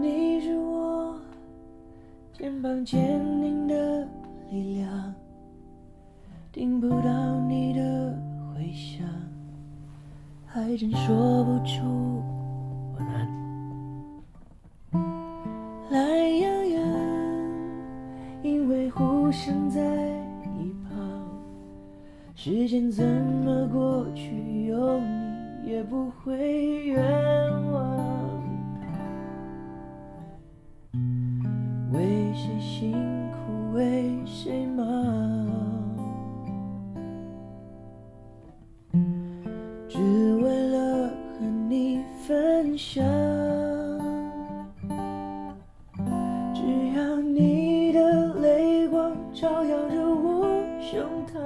你是我肩膀坚定的力量，听不到你的回响，还真说不出晚安。懒洋洋，因为互相在一旁，时间怎么过去，有你也不会冤枉。想。只要你的泪光照耀着我胸膛，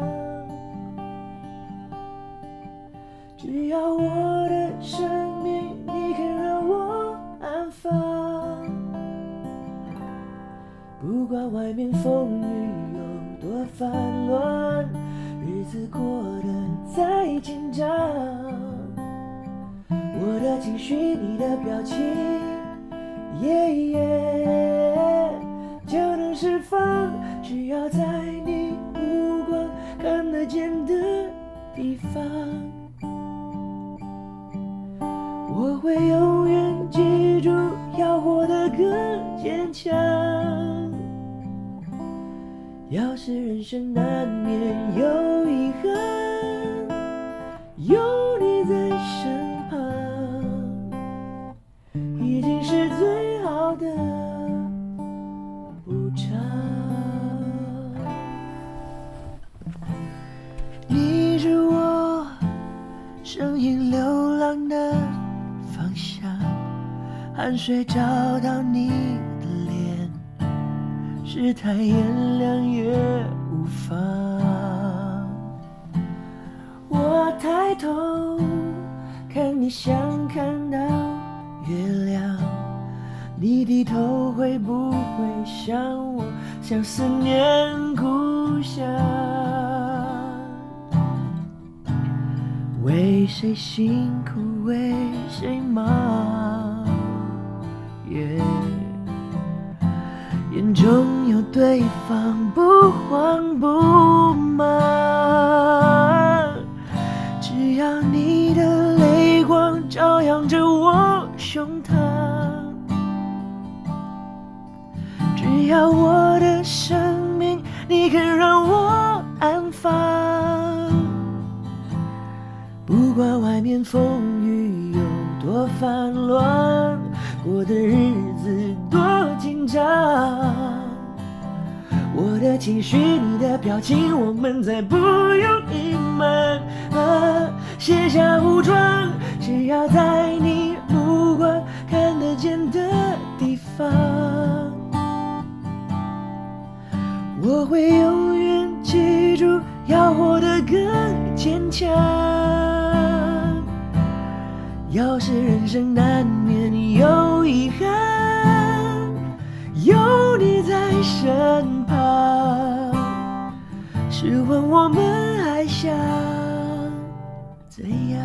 只要我的生命你肯让我安放。不管外面风雨有多烦乱，日子过得再紧张，你的表情，耶耶，就能释放。只要在你目光看得见的地方，我会永远记住，要活得更坚强。要是人生难免有声音流浪的方向，汗水找到你的脸。世态炎凉也无妨。我抬头看你，想看到月亮。你低头会不会想我，想思念故乡？为谁辛苦为谁忙眼中有对方，不慌不忙。只要你的泪光照耀着我胸膛，只要我的生命你肯不管外面风雨有多烦乱，过的日子多紧张，我的情绪，你的表情，我们再不用隐瞒。啊，卸下武装，只要在你目光看得见的地方，我会永远记住，要活得更坚强。要是人生难免有遗憾，有你在身旁，试问我们还想怎样？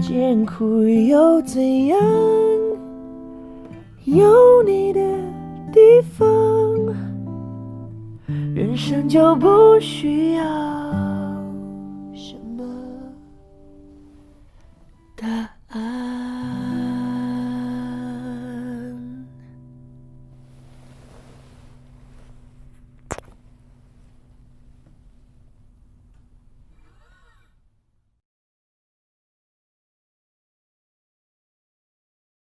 艰苦又怎样？有你的地方，人生就不需要。